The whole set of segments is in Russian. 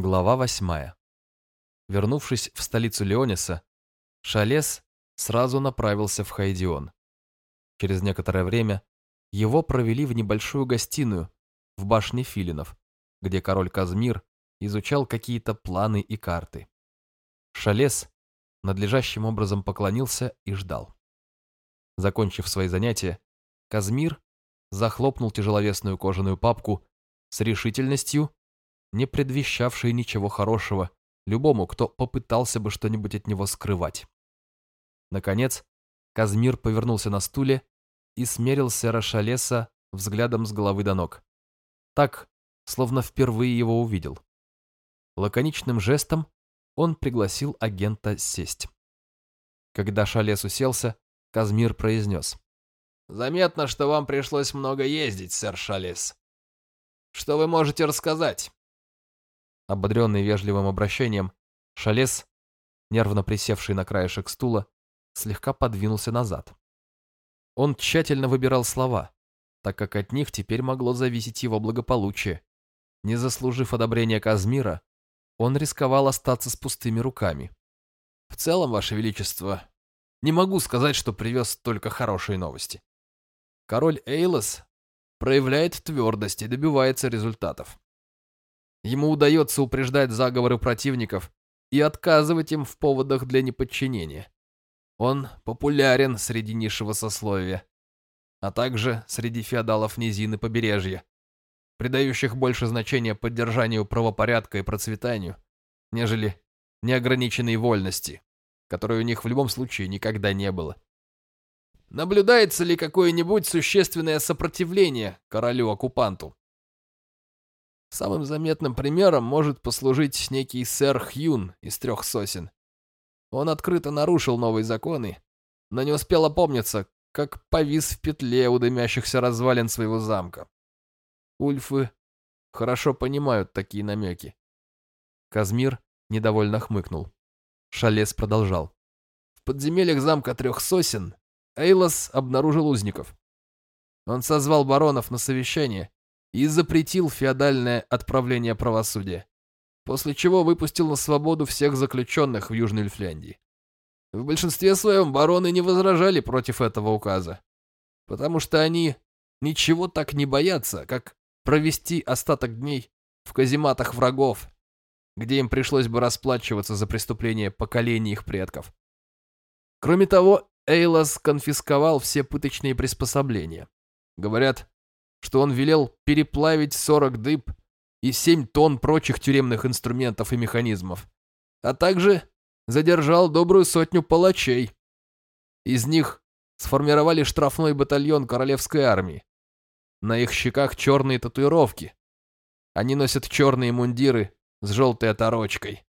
Глава восьмая. Вернувшись в столицу Леониса, Шалес сразу направился в Хайдион. Через некоторое время его провели в небольшую гостиную в башне Филинов, где король Казмир изучал какие-то планы и карты. Шалес надлежащим образом поклонился и ждал. Закончив свои занятия, Казмир захлопнул тяжеловесную кожаную папку с решительностью не предвещавшие ничего хорошего любому, кто попытался бы что-нибудь от него скрывать. Наконец, Казмир повернулся на стуле и смерил сэра Шалеса взглядом с головы до ног. Так, словно впервые его увидел. Лаконичным жестом он пригласил агента сесть. Когда Шалес уселся, Казмир произнес. «Заметно, что вам пришлось много ездить, сэр Шалес. Что вы можете рассказать?» Ободренный вежливым обращением, Шалес, нервно присевший на краешек стула, слегка подвинулся назад. Он тщательно выбирал слова, так как от них теперь могло зависеть его благополучие. Не заслужив одобрения Казмира, он рисковал остаться с пустыми руками. «В целом, Ваше Величество, не могу сказать, что привез только хорошие новости. Король Эйлос проявляет твердость и добивается результатов. Ему удается упреждать заговоры противников и отказывать им в поводах для неподчинения. Он популярен среди низшего сословия, а также среди феодалов низины побережья, придающих больше значения поддержанию правопорядка и процветанию, нежели неограниченной вольности, которой у них в любом случае никогда не было. Наблюдается ли какое-нибудь существенное сопротивление королю-оккупанту? Самым заметным примером может послужить некий сэр Хьюн из трех сосен. Он открыто нарушил новые законы, но не успел опомниться, как повис в петле у дымящихся развалин своего замка. Ульфы хорошо понимают такие намеки. Казмир недовольно хмыкнул. Шалес продолжал. В подземельях замка трех сосен Эйлос обнаружил узников. Он созвал баронов на совещание и запретил феодальное отправление правосудия, после чего выпустил на свободу всех заключенных в Южной Эльфляндии. В большинстве своем бароны не возражали против этого указа, потому что они ничего так не боятся, как провести остаток дней в казематах врагов, где им пришлось бы расплачиваться за преступления поколений их предков. Кроме того, Эйлас конфисковал все пыточные приспособления. Говорят, что он велел переплавить 40 дыб и 7 тонн прочих тюремных инструментов и механизмов, а также задержал добрую сотню палачей. Из них сформировали штрафной батальон королевской армии. На их щеках черные татуировки. Они носят черные мундиры с желтой оторочкой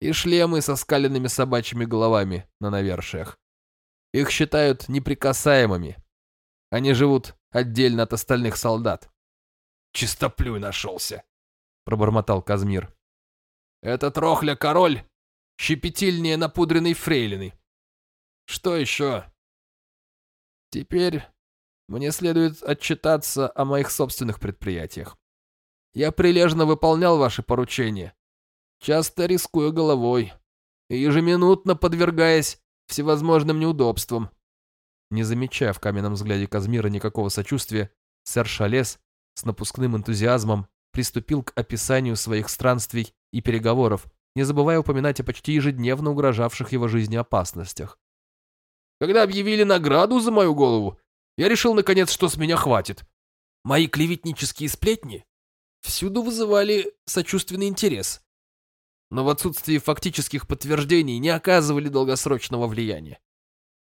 и шлемы со скаленными собачьими головами на навершиях. Их считают неприкасаемыми. Они живут отдельно от остальных солдат. «Чистоплюй нашелся», — пробормотал Казмир. «Этот рохля-король щепетильнее напудренной фрейлины. Что еще?» «Теперь мне следует отчитаться о моих собственных предприятиях. Я прилежно выполнял ваши поручения, часто рискуя головой и ежеминутно подвергаясь всевозможным неудобствам. Не замечая в каменном взгляде Казмира никакого сочувствия, сэр Шалес с напускным энтузиазмом приступил к описанию своих странствий и переговоров, не забывая упоминать о почти ежедневно угрожавших его жизни опасностях. Когда объявили награду за мою голову, я решил, наконец, что с меня хватит. Мои клеветнические сплетни всюду вызывали сочувственный интерес, но в отсутствии фактических подтверждений не оказывали долгосрочного влияния.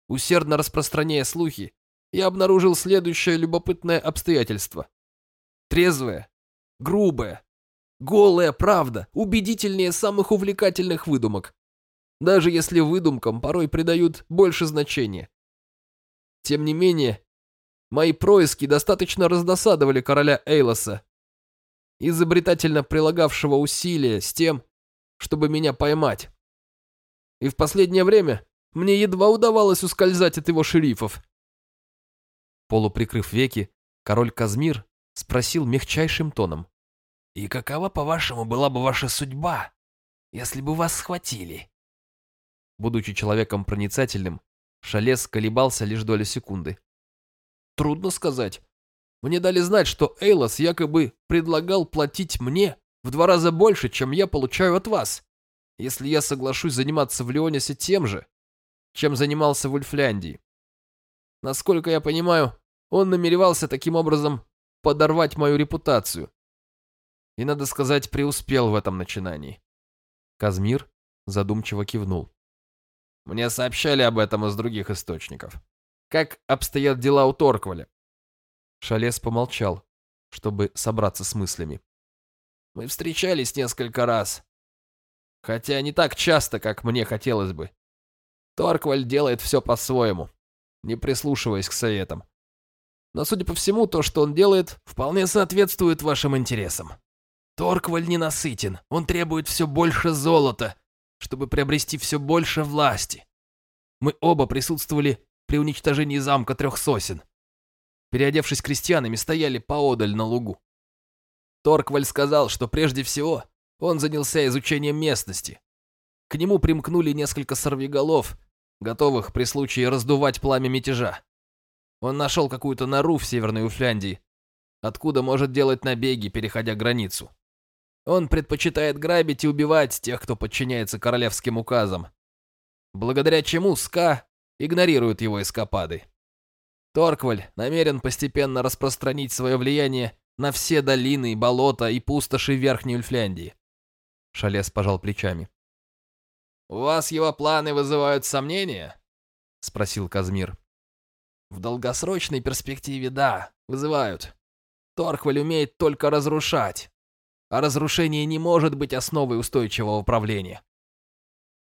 Усердно распространяя слухи, я обнаружил следующее любопытное обстоятельство. Трезвая, грубая, голая правда, убедительнее самых увлекательных выдумок, даже если выдумкам порой придают больше значения. Тем не менее, мои происки достаточно раздосадовали короля Эйлоса, изобретательно прилагавшего усилия с тем, чтобы меня поймать. И в последнее время мне едва удавалось ускользать от его шерифов. Полуприкрыв веки, король Казмир спросил мягчайшим тоном. И какова, по-вашему, была бы ваша судьба, если бы вас схватили?» Будучи человеком проницательным, Шалес колебался лишь долю секунды. «Трудно сказать. Мне дали знать, что Эйлос якобы предлагал платить мне в два раза больше, чем я получаю от вас, если я соглашусь заниматься в Леонисе тем же, чем занимался в Ульфляндии. Насколько я понимаю, он намеревался таким образом подорвать мою репутацию. И, надо сказать, преуспел в этом начинании. Казмир задумчиво кивнул. Мне сообщали об этом из других источников. Как обстоят дела у Торкваля? Шалес помолчал, чтобы собраться с мыслями. Мы встречались несколько раз. Хотя не так часто, как мне хотелось бы. Торкваль делает все по-своему, не прислушиваясь к советам. Но, судя по всему, то, что он делает, вполне соответствует вашим интересам. Торкваль ненасытен, он требует все больше золота, чтобы приобрести все больше власти. Мы оба присутствовали при уничтожении замка трех сосен. Переодевшись крестьянами, стояли поодаль на лугу. Торкваль сказал, что прежде всего он занялся изучением местности. К нему примкнули несколько сорвиголов, готовых при случае раздувать пламя мятежа. Он нашел какую-то нору в Северной Уфляндии, откуда может делать набеги, переходя границу. Он предпочитает грабить и убивать тех, кто подчиняется королевским указам, благодаря чему Ска игнорирует его эскапады. Торкваль намерен постепенно распространить свое влияние на все долины, болота и пустоши Верхней Ульфляндии. Шалес пожал плечами. «У вас его планы вызывают сомнения?» — спросил Казмир. «В долгосрочной перспективе, да, вызывают. Торкваль умеет только разрушать, а разрушение не может быть основой устойчивого управления.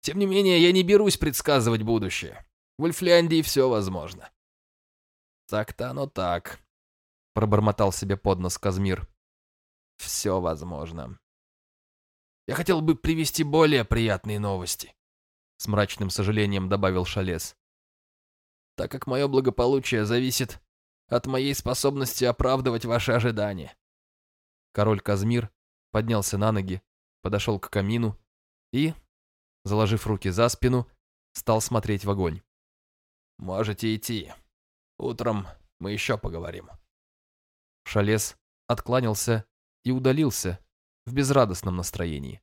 Тем не менее, я не берусь предсказывать будущее. В Ульфляндии все возможно. Так-то оно так, пробормотал себе под нос Казмир. Все возможно. Я хотел бы привести более приятные новости, с мрачным сожалением добавил Шалес. Так как мое благополучие зависит от моей способности оправдывать ваши ожидания. Король Казмир поднялся на ноги, подошел к камину и, заложив руки за спину, стал смотреть в огонь. «Можете идти. Утром мы еще поговорим». Шалес откланялся и удалился в безрадостном настроении.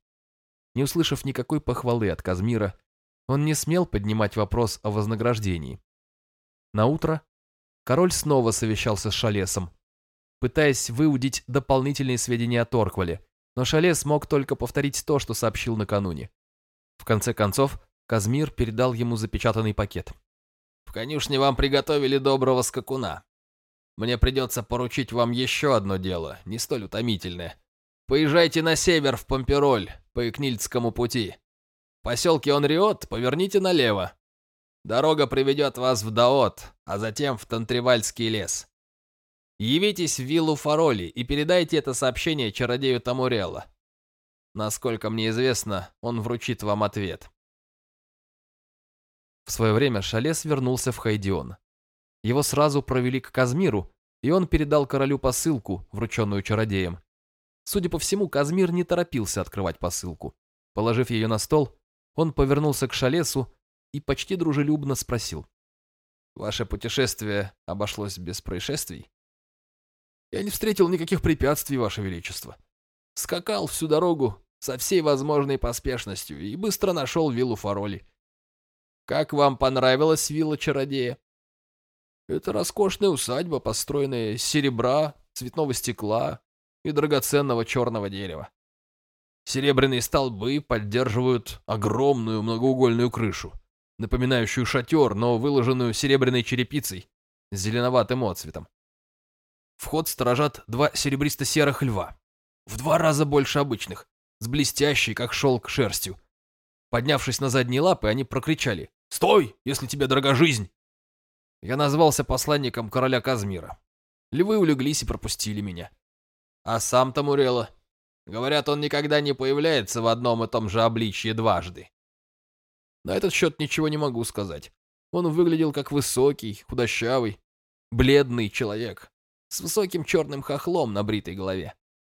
Не услышав никакой похвалы от Казмира, он не смел поднимать вопрос о вознаграждении. На утро король снова совещался с Шалесом, пытаясь выудить дополнительные сведения о Торквале, но Шале смог только повторить то, что сообщил накануне. В конце концов, Казмир передал ему запечатанный пакет. «В конюшне вам приготовили доброго скакуна. Мне придется поручить вам еще одно дело, не столь утомительное. Поезжайте на север, в Помпероль, по Икнильдскому пути. В поселке Онриот поверните налево. Дорога приведет вас в Даот, а затем в Тантривальский лес. Явитесь в виллу Фароли и передайте это сообщение чародею Тамурелла. Насколько мне известно, он вручит вам ответ. В свое время Шалес вернулся в Хайдион. Его сразу провели к Казмиру, и он передал королю посылку, врученную чародеем. Судя по всему, Казмир не торопился открывать посылку. Положив ее на стол, он повернулся к Шалесу и почти дружелюбно спросил. «Ваше путешествие обошлось без происшествий?» Я не встретил никаких препятствий, Ваше Величество. Скакал всю дорогу со всей возможной поспешностью и быстро нашел виллу Фароли. Как вам понравилась вилла Чародея? Это роскошная усадьба, построенная из серебра, цветного стекла и драгоценного черного дерева. Серебряные столбы поддерживают огромную многоугольную крышу, напоминающую шатер, но выложенную серебряной черепицей с зеленоватым отцветом. Вход сторожат два серебристо-серых льва. В два раза больше обычных, с блестящей, как шелк, шерстью. Поднявшись на задние лапы, они прокричали «Стой, если тебе дорога жизнь!» Я назвался посланником короля Казмира. Львы улеглись и пропустили меня. А сам Тамурелла, говорят, он никогда не появляется в одном и том же обличье дважды. На этот счет ничего не могу сказать. Он выглядел как высокий, худощавый, бледный человек, с высоким черным хохлом на бритой голове.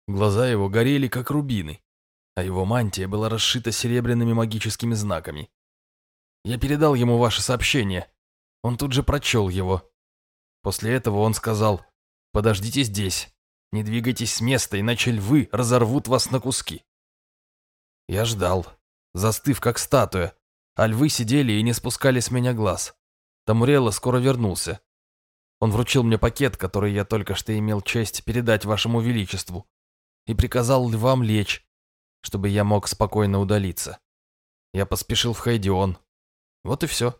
Глаза его горели, как рубины, а его мантия была расшита серебряными магическими знаками. Я передал ему ваше сообщение. Он тут же прочел его. После этого он сказал, «Подождите здесь, не двигайтесь с места, иначе львы разорвут вас на куски». Я ждал, застыв как статуя, а львы сидели и не спускали с меня глаз. Тамурелло скоро вернулся. Он вручил мне пакет, который я только что имел честь передать вашему величеству, и приказал львам лечь, чтобы я мог спокойно удалиться. Я поспешил в Хайдион. Вот и все.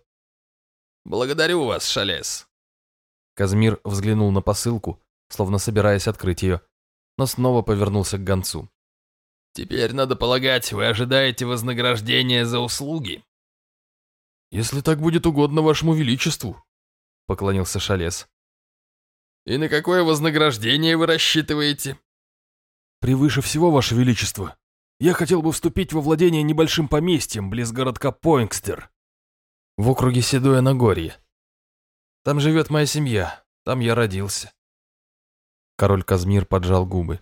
«Благодарю вас, Шалес». Казмир взглянул на посылку, словно собираясь открыть ее, но снова повернулся к гонцу. «Теперь, надо полагать, вы ожидаете вознаграждения за услуги?» «Если так будет угодно вашему величеству», — поклонился Шалес. «И на какое вознаграждение вы рассчитываете?» «Превыше всего, ваше величество, я хотел бы вступить во владение небольшим поместьем близ городка Пойнкстер, в округе Седое Нагорье. Там живет моя семья, там я родился». Король Казмир поджал губы.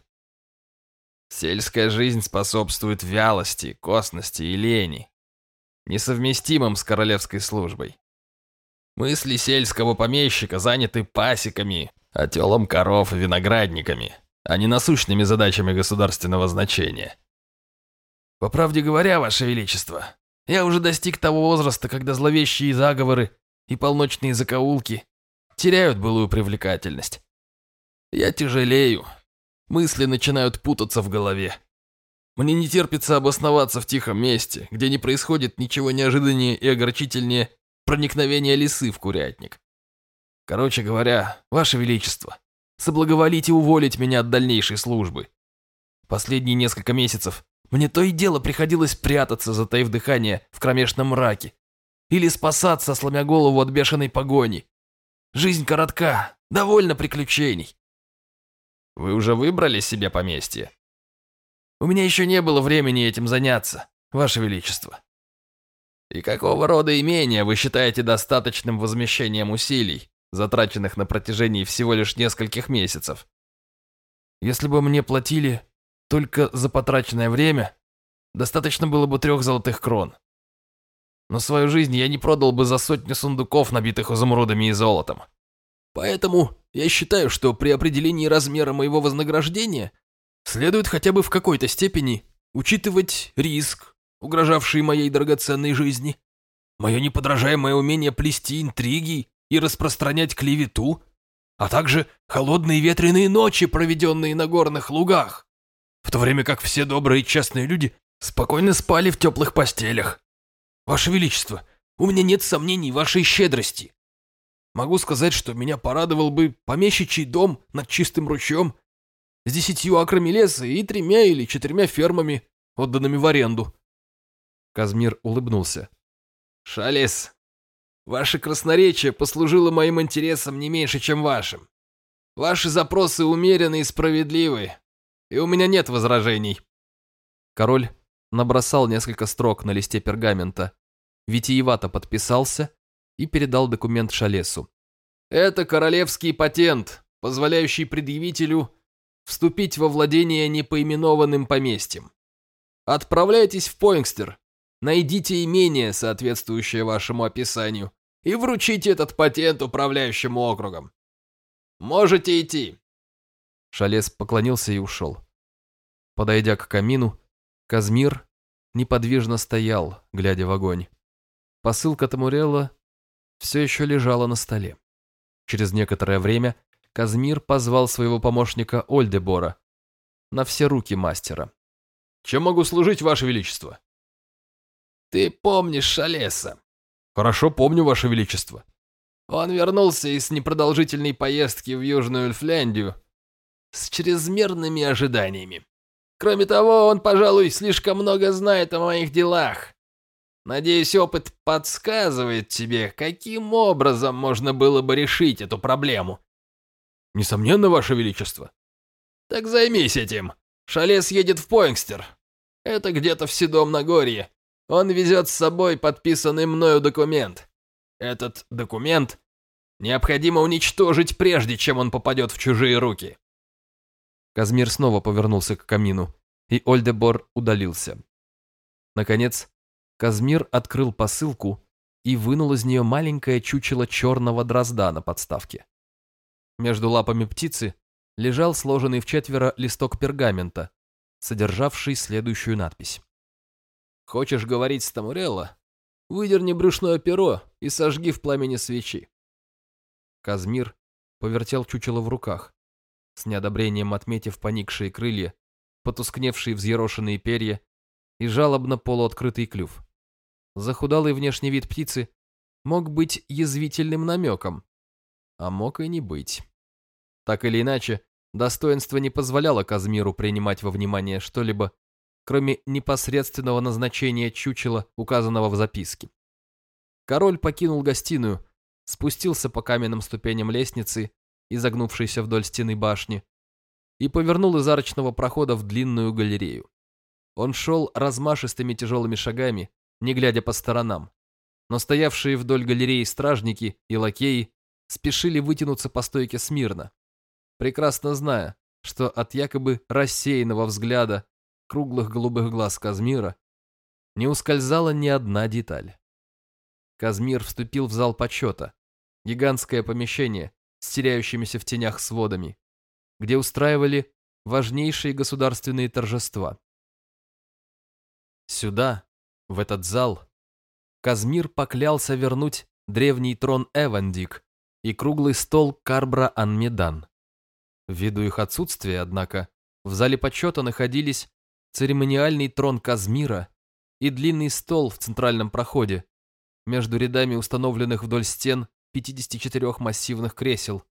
«Сельская жизнь способствует вялости, косности и лени, несовместимым с королевской службой. Мысли сельского помещика заняты пасеками, отелом коров и виноградниками, а не насущными задачами государственного значения. По правде говоря, Ваше Величество, я уже достиг того возраста, когда зловещие заговоры и полночные закоулки теряют былую привлекательность. Я тяжелею, мысли начинают путаться в голове. Мне не терпится обосноваться в тихом месте, где не происходит ничего неожиданнее и огорчительнее проникновения лисы в курятник. Короче говоря, Ваше Величество, соблаговолите уволить меня от дальнейшей службы. Последние несколько месяцев мне то и дело приходилось прятаться, затаив дыхание в кромешном мраке, или спасаться, сломя голову от бешеной погони. Жизнь коротка, довольно приключений. Вы уже выбрали себе поместье? У меня еще не было времени этим заняться, Ваше Величество. И какого рода имения вы считаете достаточным возмещением усилий, затраченных на протяжении всего лишь нескольких месяцев? Если бы мне платили только за потраченное время, достаточно было бы трех золотых крон. Но свою жизнь я не продал бы за сотню сундуков, набитых изумрудами и золотом. Поэтому я считаю, что при определении размера моего вознаграждения следует хотя бы в какой-то степени учитывать риск, угрожавший моей драгоценной жизни, мое неподражаемое умение плести интриги и распространять клевету, а также холодные ветреные ночи, проведенные на горных лугах, в то время как все добрые и честные люди спокойно спали в теплых постелях. Ваше Величество, у меня нет сомнений в вашей щедрости. Могу сказать, что меня порадовал бы помещичий дом над чистым ручьем с десятью акрами леса и тремя или четырьмя фермами, отданными в аренду. Казмир улыбнулся. «Шалес, ваше красноречие послужило моим интересам не меньше, чем вашим. Ваши запросы умеренны и справедливы, и у меня нет возражений». Король набросал несколько строк на листе пергамента, витиевато подписался и передал документ Шалесу. «Это королевский патент, позволяющий предъявителю вступить во владение непоименованным поместьем. Отправляйтесь в Пойнгстер, найдите имение, соответствующее вашему описанию, и вручите этот патент управляющему округом. Можете идти. Шалес поклонился и ушел. Подойдя к камину, Казмир неподвижно стоял, глядя в огонь. Посылка Тамурелла все еще лежала на столе. Через некоторое время Казмир позвал своего помощника Ольдебора на все руки мастера. «Чем могу служить, Ваше Величество?» «Ты помнишь Шалеса?» «Хорошо помню, Ваше Величество». Он вернулся из непродолжительной поездки в Южную Эльфляндию с чрезмерными ожиданиями. Кроме того, он, пожалуй, слишком много знает о моих делах. Надеюсь, опыт подсказывает тебе, каким образом можно было бы решить эту проблему. Несомненно, Ваше Величество. Так займись этим. Шалес едет в Пойнгстер. Это где-то в Седом Нагорье. Он везет с собой подписанный мною документ. Этот документ необходимо уничтожить, прежде чем он попадет в чужие руки. Казмир снова повернулся к камину, и Ольдебор удалился. Наконец, Казмир открыл посылку и вынул из нее маленькое чучело черного дрозда на подставке. Между лапами птицы лежал сложенный в четверо листок пергамента, содержавший следующую надпись. «Хочешь говорить с Тамурелло? Выдерни брюшное перо и сожги в пламени свечи». Казмир повертел чучело в руках, с неодобрением отметив поникшие крылья, потускневшие взъерошенные перья и жалобно полуоткрытый клюв. Захудалый внешний вид птицы мог быть язвительным намеком, а мог и не быть. Так или иначе, достоинство не позволяло Казмиру принимать во внимание что-либо, кроме непосредственного назначения чучела, указанного в записке. Король покинул гостиную, спустился по каменным ступеням лестницы, изогнувшейся вдоль стены башни, и повернул из арочного прохода в длинную галерею. Он шел размашистыми тяжелыми шагами, не глядя по сторонам, но стоявшие вдоль галереи стражники и лакеи спешили вытянуться по стойке смирно, прекрасно зная, что от якобы рассеянного взгляда круглых голубых глаз Казмира не ускользала ни одна деталь. Казмир вступил в зал почета, гигантское помещение с теряющимися в тенях сводами, где устраивали важнейшие государственные торжества. Сюда, в этот зал, Казмир поклялся вернуть древний трон Эвандик и круглый стол Карбра Анмедан. Ввиду их отсутствия, однако, в зале почета находились церемониальный трон Казмира и длинный стол в центральном проходе, между рядами установленных вдоль стен 54 массивных кресел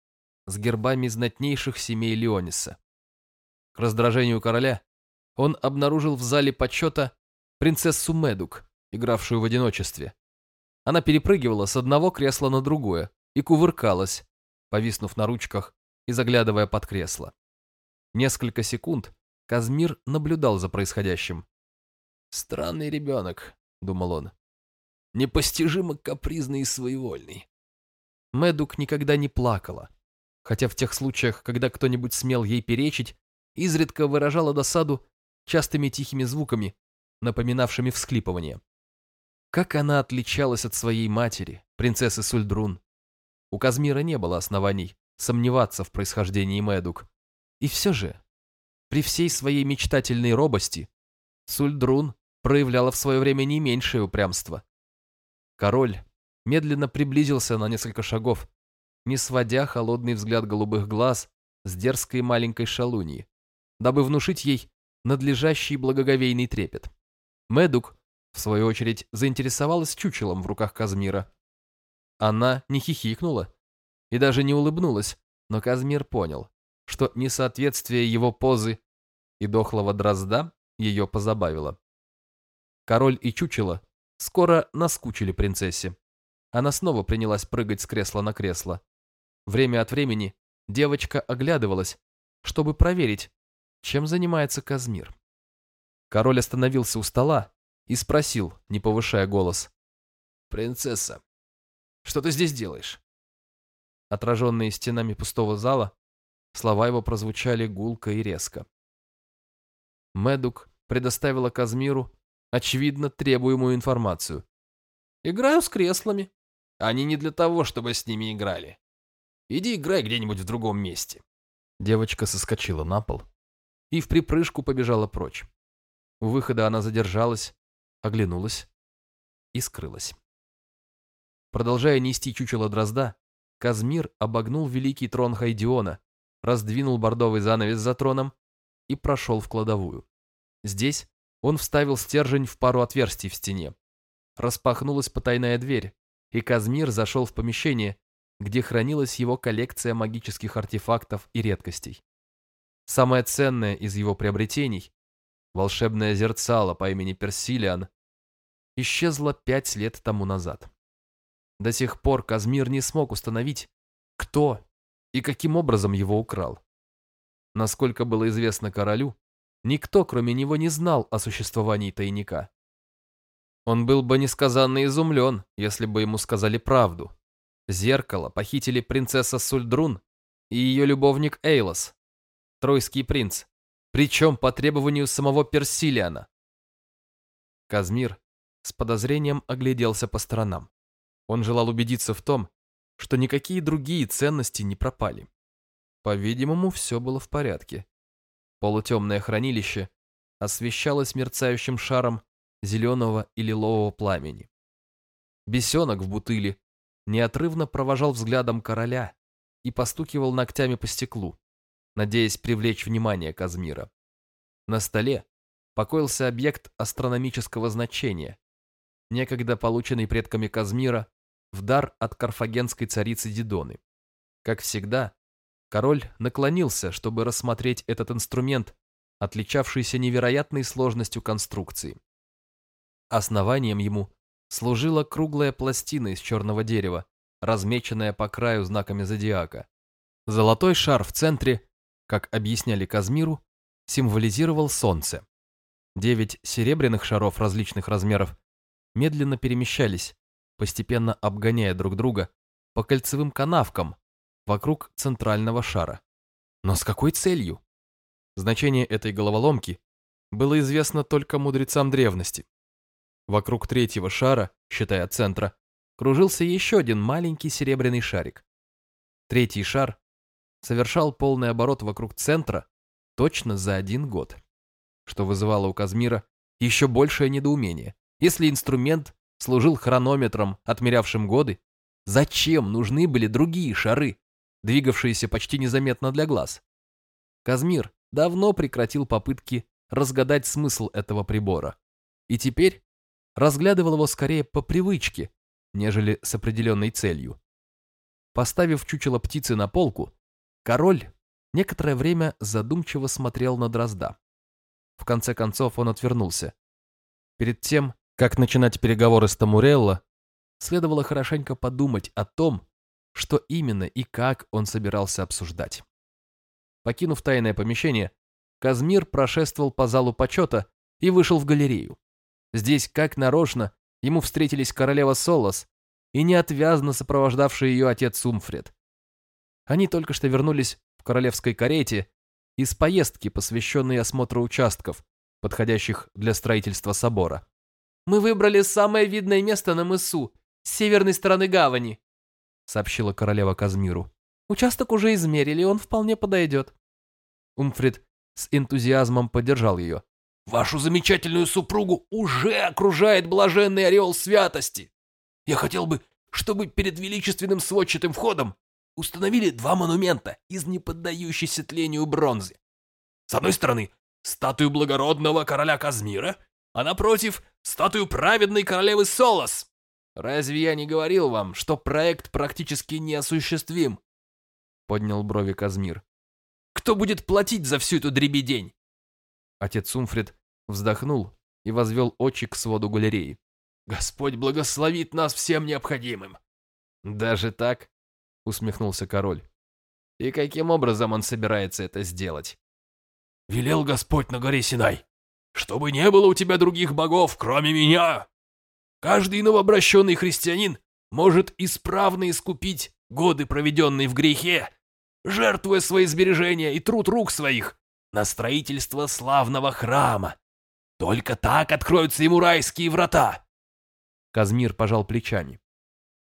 с гербами знатнейших семей Леониса. К раздражению короля он обнаружил в зале почета принцессу Медук, игравшую в одиночестве. Она перепрыгивала с одного кресла на другое и кувыркалась, повиснув на ручках и заглядывая под кресло. Несколько секунд Казмир наблюдал за происходящим. «Странный ребенок», — думал он. «Непостижимо капризный и своевольный». Мэдук никогда не плакала, хотя в тех случаях, когда кто-нибудь смел ей перечить, изредка выражала досаду частыми тихими звуками, напоминавшими всхлипывание. Как она отличалась от своей матери, принцессы Сульдрун. У Казмира не было оснований сомневаться в происхождении Мэдук. И все же, при всей своей мечтательной робости, Сульдрун проявляла в свое время не меньшее упрямство. Король медленно приблизился на несколько шагов, не сводя холодный взгляд голубых глаз с дерзкой маленькой шалуньи, дабы внушить ей надлежащий благоговейный трепет. Мэдук, в свою очередь, заинтересовалась чучелом в руках Казмира. Она не хихикнула, и даже не улыбнулась, но Казмир понял, что несоответствие его позы и дохлого дрозда ее позабавило. Король и чучело скоро наскучили принцессе. Она снова принялась прыгать с кресла на кресло. Время от времени девочка оглядывалась, чтобы проверить, чем занимается Казмир. Король остановился у стола и спросил, не повышая голос. «Принцесса, что ты здесь делаешь?» отраженные стенами пустого зала, слова его прозвучали гулко и резко. Медук предоставила Казмиру, очевидно, требуемую информацию. «Играю с креслами. Они не для того, чтобы с ними играли. Иди играй где-нибудь в другом месте». Девочка соскочила на пол и в припрыжку побежала прочь. У выхода она задержалась, оглянулась и скрылась. Продолжая нести чучело дрозда, Казмир обогнул великий трон Хайдиона, раздвинул бордовый занавес за троном и прошел в кладовую. Здесь он вставил стержень в пару отверстий в стене. Распахнулась потайная дверь, и Казмир зашел в помещение, где хранилась его коллекция магических артефактов и редкостей. Самое ценное из его приобретений, волшебное зерцало по имени Персилиан, исчезло пять лет тому назад. До сих пор Казмир не смог установить, кто и каким образом его украл. Насколько было известно королю, никто, кроме него, не знал о существовании тайника. Он был бы несказанно изумлен, если бы ему сказали правду. Зеркало похитили принцесса Сульдрун и ее любовник Эйлос. Тройский принц, причем по требованию самого Персилиана. Казмир с подозрением огляделся по сторонам. Он желал убедиться в том, что никакие другие ценности не пропали. По-видимому, все было в порядке. Полутемное хранилище освещалось мерцающим шаром зеленого и лилового пламени. Бесенок в бутыле неотрывно провожал взглядом короля и постукивал ногтями по стеклу, надеясь привлечь внимание Казмира. На столе покоился объект астрономического значения, некогда полученный предками Казмира в дар от карфагенской царицы Дидоны. Как всегда, король наклонился, чтобы рассмотреть этот инструмент, отличавшийся невероятной сложностью конструкции. Основанием ему служила круглая пластина из черного дерева, размеченная по краю знаками зодиака. Золотой шар в центре, как объясняли Казмиру, символизировал солнце. Девять серебряных шаров различных размеров медленно перемещались, постепенно обгоняя друг друга по кольцевым канавкам вокруг центрального шара. Но с какой целью? Значение этой головоломки было известно только мудрецам древности. Вокруг третьего шара, считая центра, кружился еще один маленький серебряный шарик. Третий шар совершал полный оборот вокруг центра точно за один год, что вызывало у Казмира еще большее недоумение. Если инструмент служил хронометром, отмерявшим годы, зачем нужны были другие шары, двигавшиеся почти незаметно для глаз? Казмир давно прекратил попытки разгадать смысл этого прибора, и теперь разглядывал его скорее по привычке, нежели с определенной целью. Поставив чучело птицы на полку, король некоторое время задумчиво смотрел на дрозда. В конце концов он отвернулся. Перед тем, как начинать переговоры с Тамурелло, следовало хорошенько подумать о том, что именно и как он собирался обсуждать. Покинув тайное помещение, Казмир прошествовал по залу почета и вышел в галерею. Здесь, как нарочно, ему встретились королева Солос и неотвязно сопровождавший ее отец Сумфред. Они только что вернулись в королевской карете из поездки, посвященной осмотру участков, подходящих для строительства собора. Мы выбрали самое видное место на мысу, с северной стороны гавани», — сообщила королева Казмиру. «Участок уже измерили, он вполне подойдет». Умфрид с энтузиазмом поддержал ее. «Вашу замечательную супругу уже окружает блаженный ореол святости. Я хотел бы, чтобы перед величественным сводчатым входом установили два монумента из неподдающейся тлению бронзы. С одной стороны, статую благородного короля Казмира, а напротив статую праведной королевы Солос. Разве я не говорил вам, что проект практически неосуществим? Поднял брови Казмир. Кто будет платить за всю эту дребедень? Отец Сумфрид вздохнул и возвел очи к своду галереи. Господь благословит нас всем необходимым. Даже так? Усмехнулся король. И каким образом он собирается это сделать? Велел Господь на горе Синай чтобы не было у тебя других богов, кроме меня. Каждый новообращенный христианин может исправно искупить годы, проведенные в грехе, жертвуя свои сбережения и труд рук своих на строительство славного храма. Только так откроются ему райские врата. Казмир пожал плечами.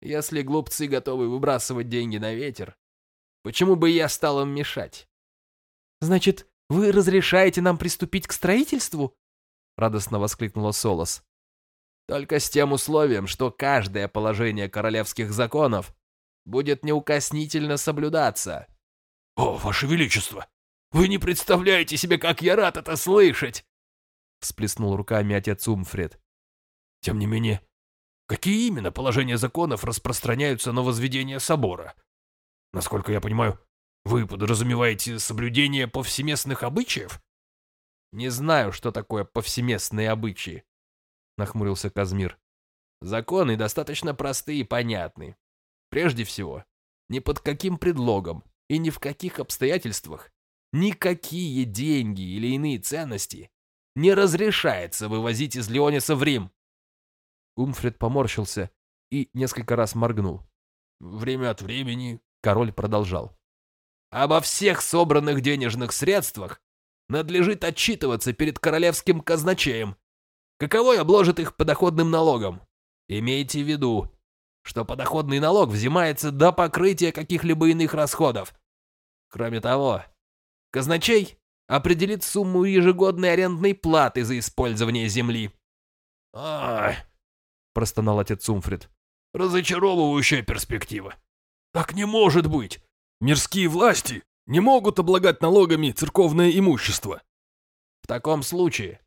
Если глупцы готовы выбрасывать деньги на ветер, почему бы я стал им мешать? Значит, вы разрешаете нам приступить к строительству? радостно воскликнула Солос. Только с тем условием, что каждое положение королевских законов будет неукоснительно соблюдаться. О, ваше величество, вы не представляете себе, как я рад это слышать! Всплеснул руками отец Умфред. Тем не менее, какие именно положения законов распространяются на возведение собора? Насколько я понимаю, вы подразумеваете соблюдение повсеместных обычаев? Не знаю, что такое повсеместные обычаи, нахмурился Казмир. Законы достаточно простые и понятны. Прежде всего, ни под каким предлогом и ни в каких обстоятельствах никакие деньги или иные ценности не разрешается вывозить из Леониса в Рим. Умфред поморщился и несколько раз моргнул. Время от времени король продолжал. Обо всех собранных денежных средствах надлежит отчитываться перед королевским казначеем, каковой обложит их подоходным налогом. Имейте в виду, что подоходный налог взимается до покрытия каких-либо иных расходов. Кроме того, казначей определит сумму ежегодной арендной платы за использование земли. «Ай!» – простонал отец Умфрид. «Разочаровывающая перспектива. Так не может быть! Мирские власти не могут облагать налогами церковное имущество. В таком случае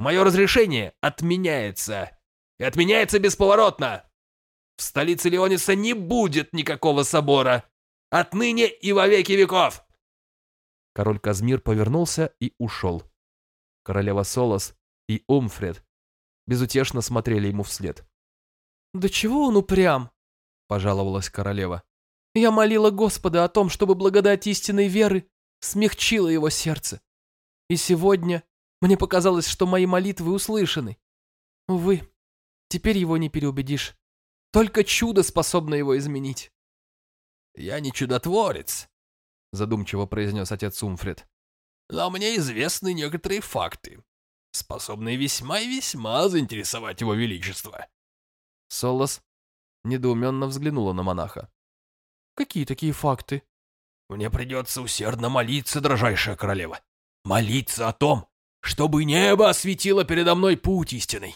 мое разрешение отменяется. И отменяется бесповоротно. В столице Леониса не будет никакого собора. Отныне и во веки веков. Король Казмир повернулся и ушел. Королева Солос и Умфред безутешно смотрели ему вслед. «Да чего он упрям?» – пожаловалась королева. «Я молила Господа о том, чтобы благодать истинной веры смягчила его сердце. И сегодня мне показалось, что мои молитвы услышаны. Увы, теперь его не переубедишь. Только чудо способно его изменить». «Я не чудотворец», задумчиво произнес отец Умфред. «Но мне известны некоторые факты, способные весьма и весьма заинтересовать его величество». Солос недоуменно взглянула на монаха. «Какие такие факты?» «Мне придется усердно молиться, дрожайшая королева. Молиться о том, чтобы небо осветило передо мной путь истинный».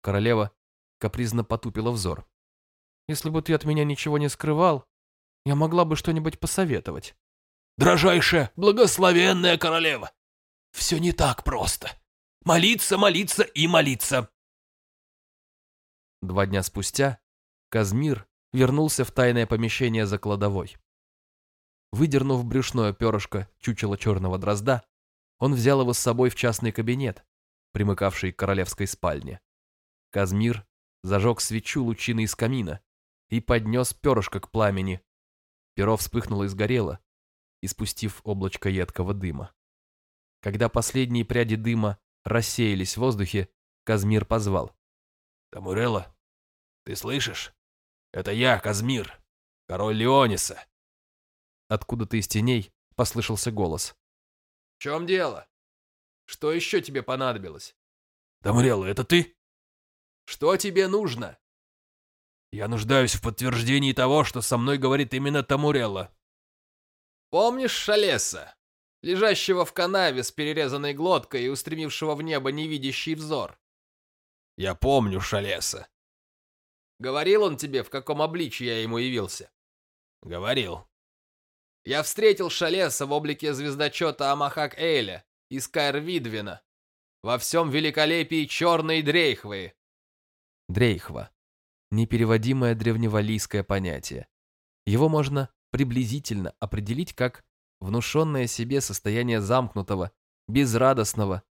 Королева капризно потупила взор. «Если бы ты от меня ничего не скрывал, я могла бы что-нибудь посоветовать. Дрожайшая, благословенная королева! Все не так просто. Молиться, молиться и молиться. Два дня спустя Казмир вернулся в тайное помещение за кладовой. Выдернув брюшное перышко чучела черного дрозда, он взял его с собой в частный кабинет, примыкавший к королевской спальне. Казмир зажег свечу лучины из камина и поднес перышко к пламени, Перо вспыхнуло и сгорело, испустив облачко едкого дыма. Когда последние пряди дыма рассеялись в воздухе, Казмир позвал. «Тамурелла, ты слышишь? Это я, Казмир, король Леониса!» Откуда-то из теней послышался голос. «В чем дело? Что еще тебе понадобилось?» «Тамурелла, это ты?» «Что тебе нужно?» Я нуждаюсь в подтверждении того, что со мной говорит именно Тамурелла. Помнишь Шалеса, лежащего в канаве с перерезанной глоткой и устремившего в небо невидящий взор? Я помню Шалеса. Говорил он тебе, в каком обличье я ему явился? Говорил. Я встретил Шалеса в облике звездочета Амахак Эйля из Кайр-Видвина во всем великолепии черной Дрейхвы. Дрейхва непереводимое древневалийское понятие. Его можно приблизительно определить как внушенное себе состояние замкнутого, безрадостного,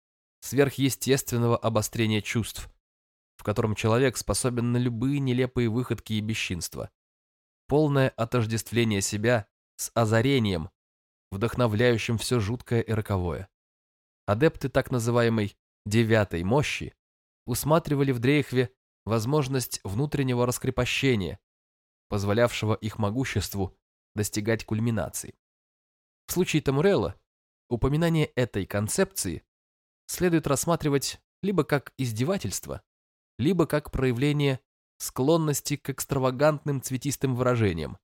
сверхъестественного обострения чувств, в котором человек способен на любые нелепые выходки и бесчинства. Полное отождествление себя с озарением, вдохновляющим все жуткое и роковое. Адепты так называемой «девятой мощи» усматривали в Дрейхве возможность внутреннего раскрепощения, позволявшего их могуществу достигать кульминации. В случае Тамурелла упоминание этой концепции следует рассматривать либо как издевательство, либо как проявление склонности к экстравагантным цветистым выражениям,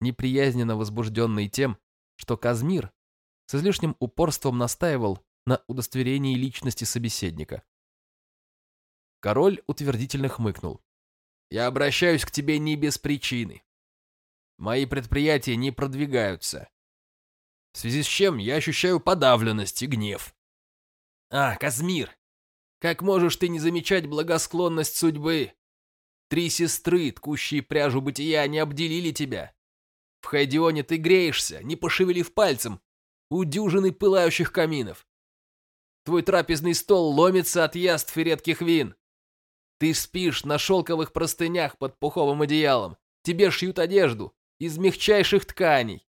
неприязненно возбужденный тем, что Казмир с излишним упорством настаивал на удостоверении личности собеседника. Король утвердительно хмыкнул. «Я обращаюсь к тебе не без причины. Мои предприятия не продвигаются. В связи с чем я ощущаю подавленность и гнев. А, Казмир, как можешь ты не замечать благосклонность судьбы? Три сестры, ткущие пряжу бытия, не обделили тебя. В Хайдионе ты греешься, не пошевелив пальцем, у дюжины пылающих каминов. Твой трапезный стол ломится от яств и редких вин. Ты спишь на шелковых простынях под пуховым одеялом. Тебе шьют одежду из мягчайших тканей.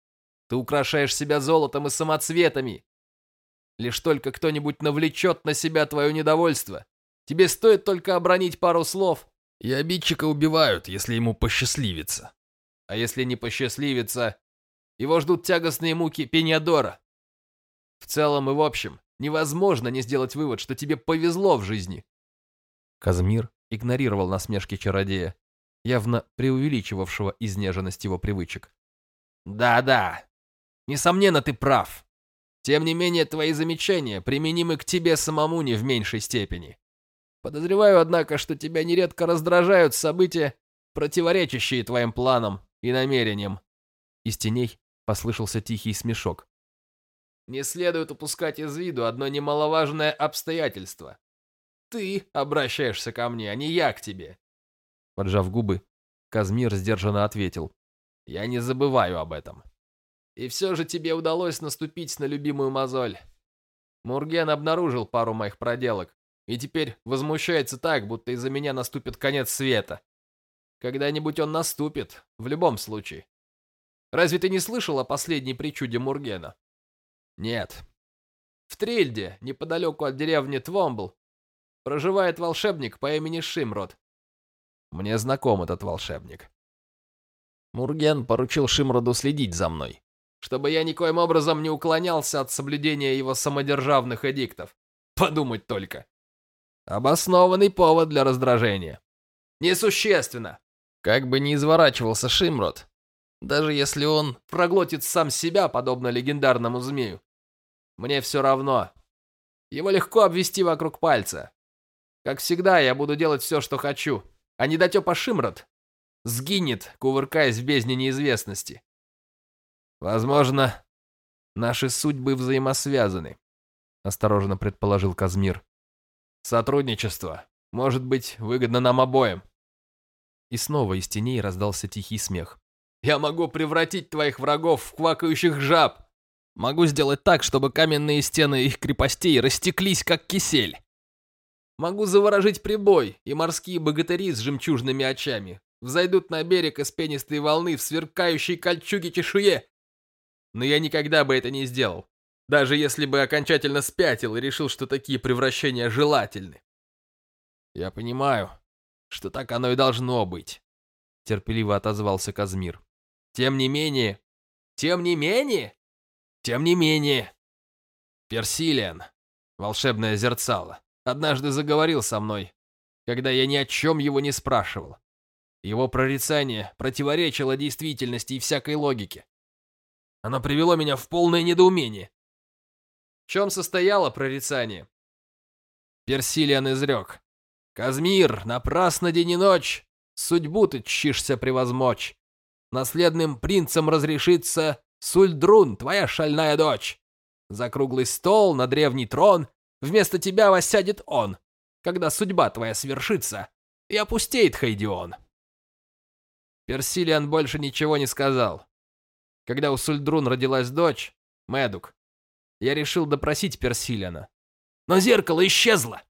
Ты украшаешь себя золотом и самоцветами. Лишь только кто-нибудь навлечет на себя твое недовольство. Тебе стоит только обронить пару слов. И обидчика убивают, если ему посчастливится. А если не посчастливится, Его ждут тягостные муки Пеньядора. В целом и в общем, невозможно не сделать вывод, что тебе повезло в жизни. Казмир игнорировал насмешки чародея, явно преувеличивавшего изнеженность его привычек. Да-да, несомненно, ты прав. Тем не менее, твои замечания применимы к тебе самому не в меньшей степени. Подозреваю, однако, что тебя нередко раздражают события, противоречащие твоим планам и намерениям. Из теней послышался тихий смешок. Не следует упускать из виду одно немаловажное обстоятельство. Ты обращаешься ко мне, а не я к тебе. Поджав губы, Казмир сдержанно ответил. Я не забываю об этом. И все же тебе удалось наступить на любимую мозоль. Мурген обнаружил пару моих проделок и теперь возмущается так, будто из-за меня наступит конец света. Когда-нибудь он наступит, в любом случае. Разве ты не слышал о последней причуде Мургена? Нет. В Трильде, неподалеку от деревни Твомбл, проживает волшебник по имени Шимрод. Мне знаком этот волшебник. Мурген поручил Шимроду следить за мной, чтобы я никоим образом не уклонялся от соблюдения его самодержавных эдиктов. Подумать только. Обоснованный повод для раздражения. Несущественно. Как бы ни изворачивался Шимрод, даже если он проглотит сам себя, подобно легендарному змею. Мне все равно. Его легко обвести вокруг пальца. Как всегда, я буду делать все, что хочу, а недотепа Шимрод сгинет, кувыркаясь в бездне неизвестности. Возможно, наши судьбы взаимосвязаны, осторожно предположил Казмир. Сотрудничество может быть выгодно нам обоим. И снова из теней раздался тихий смех. Я могу превратить твоих врагов в квакающих жаб. Могу сделать так, чтобы каменные стены их крепостей растеклись, как кисель. Могу заворожить прибой, и морские богатыри с жемчужными очами взойдут на берег из пенистой волны в сверкающей кольчуге чешуе. Но я никогда бы это не сделал даже если бы окончательно спятил и решил, что такие превращения желательны. Я понимаю, что так оно и должно быть, терпеливо отозвался Казмир. Тем не менее, тем не менее, тем не менее, Персилиан, волшебное зерцало, однажды заговорил со мной, когда я ни о чем его не спрашивал. Его прорицание противоречило действительности и всякой логике. Оно привело меня в полное недоумение чем состояло прорицание? Персилиан изрек. «Казмир, напрасно день и ночь, судьбу ты чишься превозмочь. Наследным принцем разрешится Сульдрун, твоя шальная дочь. За круглый стол, на древний трон, вместо тебя воссядет он, когда судьба твоя свершится, и опустеет Хайдион». Персилиан больше ничего не сказал. Когда у Сульдрун родилась дочь, Медук, я решил допросить Персилиана. Но зеркало исчезло.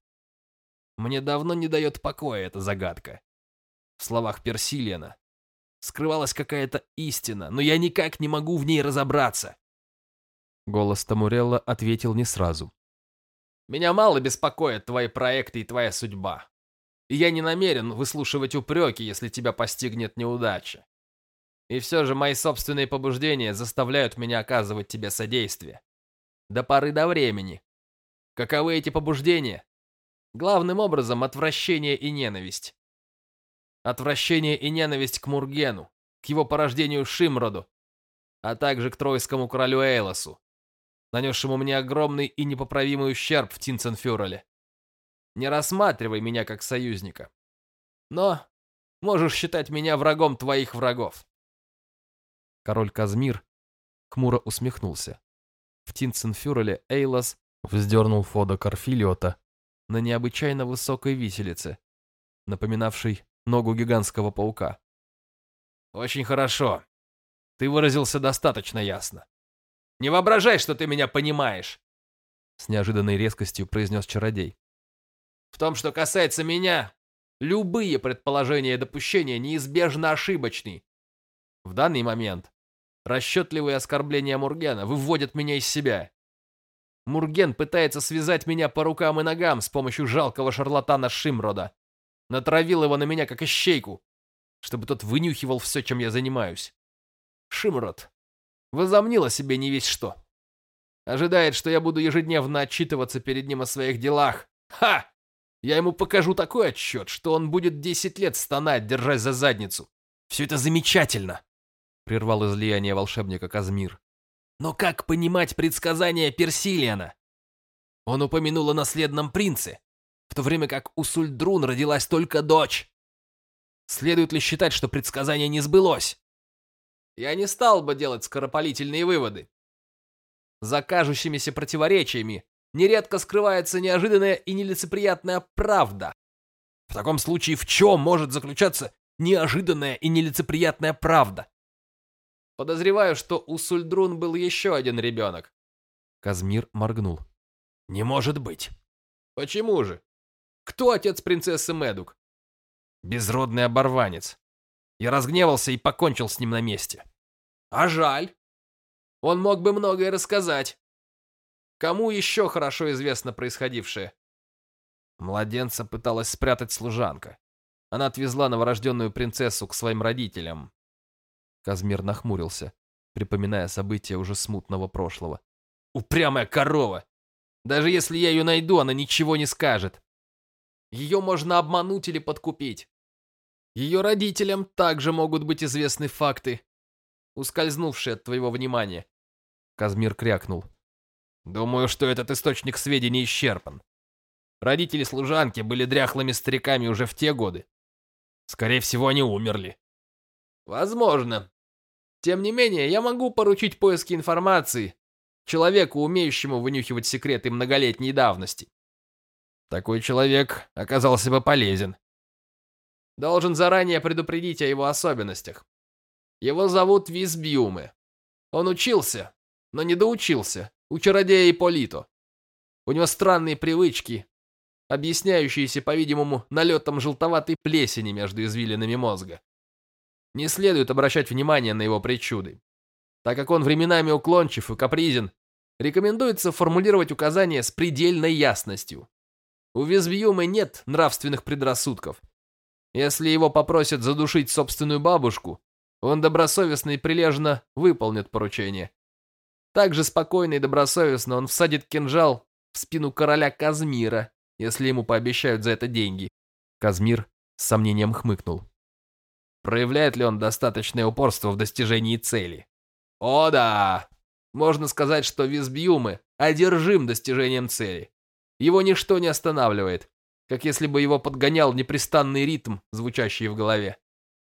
Мне давно не дает покоя эта загадка. В словах Персилиана скрывалась какая-то истина, но я никак не могу в ней разобраться. Голос Тамурелла ответил не сразу. Меня мало беспокоят твои проекты и твоя судьба. И я не намерен выслушивать упреки, если тебя постигнет неудача. И все же мои собственные побуждения заставляют меня оказывать тебе содействие до поры до времени. Каковы эти побуждения? Главным образом отвращение и ненависть. Отвращение и ненависть к Мургену, к его порождению Шимроду, а также к тройскому королю Эйлосу, нанесшему мне огромный и непоправимый ущерб в Тинценфюреле. Не рассматривай меня как союзника. Но можешь считать меня врагом твоих врагов. Король Казмир хмуро усмехнулся. В Тинценфюреле Эйлас вздернул Фода Карфилиота на необычайно высокой виселице, напоминавшей ногу гигантского паука. «Очень хорошо. Ты выразился достаточно ясно. Не воображай, что ты меня понимаешь!» С неожиданной резкостью произнес чародей. «В том, что касается меня, любые предположения и допущения неизбежно ошибочны. В данный момент Расчетливые оскорбления Мургена выводят меня из себя. Мурген пытается связать меня по рукам и ногам с помощью жалкого шарлатана Шимрода. Натравил его на меня как ищейку, чтобы тот вынюхивал все, чем я занимаюсь. Шимрод Возомнила себе не весь что. Ожидает, что я буду ежедневно отчитываться перед ним о своих делах. Ха! Я ему покажу такой отчет, что он будет 10 лет стонать, держась за задницу. Все это замечательно, прервал излияние волшебника Казмир. Но как понимать предсказания Персилиана? Он упомянул о наследном принце, в то время как у Сульдрун родилась только дочь. Следует ли считать, что предсказание не сбылось? Я не стал бы делать скоропалительные выводы. За кажущимися противоречиями нередко скрывается неожиданная и нелицеприятная правда. В таком случае в чем может заключаться неожиданная и нелицеприятная правда? Подозреваю, что у Сульдрун был еще один ребенок. Казмир моргнул. Не может быть. Почему же? Кто отец принцессы Медук? Безродный оборванец. Я разгневался и покончил с ним на месте. А жаль. Он мог бы многое рассказать. Кому еще хорошо известно происходившее? Младенца пыталась спрятать служанка. Она отвезла новорожденную принцессу к своим родителям. Казмир нахмурился, припоминая события уже смутного прошлого. Упрямая корова! Даже если я ее найду, она ничего не скажет. Ее можно обмануть или подкупить. Ее родителям также могут быть известны факты, ускользнувшие от твоего внимания. Казмир крякнул. Думаю, что этот источник сведений исчерпан. Родители служанки были дряхлыми стариками уже в те годы. Скорее всего, они умерли. Возможно. Тем не менее, я могу поручить поиски информации человеку, умеющему вынюхивать секреты многолетней давности. Такой человек оказался бы полезен. Должен заранее предупредить о его особенностях. Его зовут Визбьюме. Он учился, но не доучился, у чародея Иполито. У него странные привычки, объясняющиеся, по-видимому, налетом желтоватой плесени между извилинами мозга. Не следует обращать внимание на его причуды. Так как он временами уклончив и капризен, рекомендуется формулировать указания с предельной ясностью. У Визбьюмы нет нравственных предрассудков. Если его попросят задушить собственную бабушку, он добросовестно и прилежно выполнит поручение. Также спокойно и добросовестно он всадит кинжал в спину короля Казмира, если ему пообещают за это деньги. Казмир с сомнением хмыкнул. Проявляет ли он достаточное упорство в достижении цели? О да! Можно сказать, что Визбьюмы одержим достижением цели. Его ничто не останавливает, как если бы его подгонял непрестанный ритм, звучащий в голове.